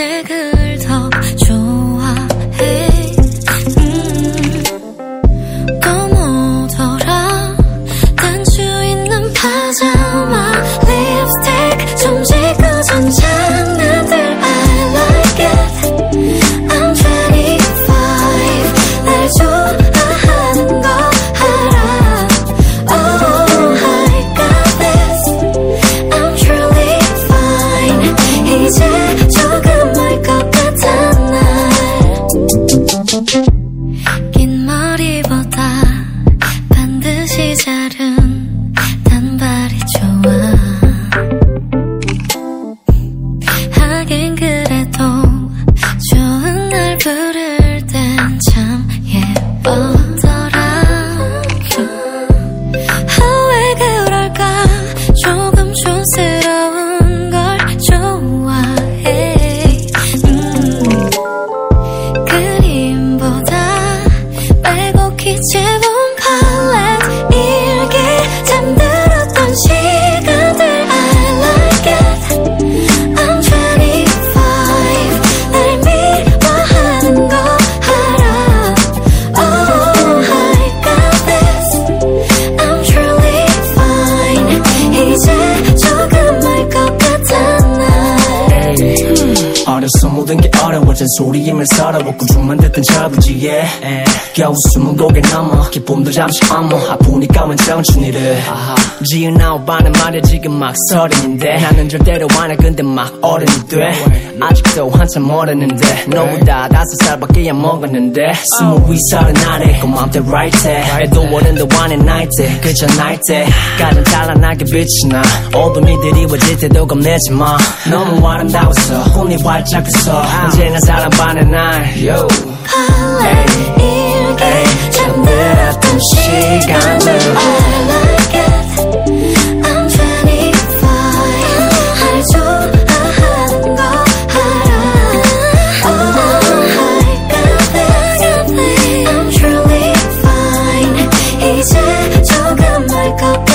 这个。 긴 머리보다 반드시 자른 단발이 좋아. 하긴 그래도 좋은 날 부르 잔소리임을 서러워 꿈중만 듣던 저부지에. 겨우 숨은 고개 넘어 기쁨도 잠시 어머 아프니까 원 청춘이를. 지은 아홉 반은 말야 지금 막 서른인데. 나는 절대로 안해 근데 막 어른이 돼. 아직도 한참 모르는데. 너보다 다섯 살밖에 안 먹었는데. 스무 위 서른 아래 고맘때 right 해. 해도 어른도 안해 night 때 그저 night 때 가장 찬란하게 빛이 나. 어둠이 드리워질 때도 겁내지 마. 너무 아름다워서 꿈이 활짝 시작했어 언제나 사랑받는 날 Yo. 밤을 일게 잠들었던 시간들 이제 조금 알것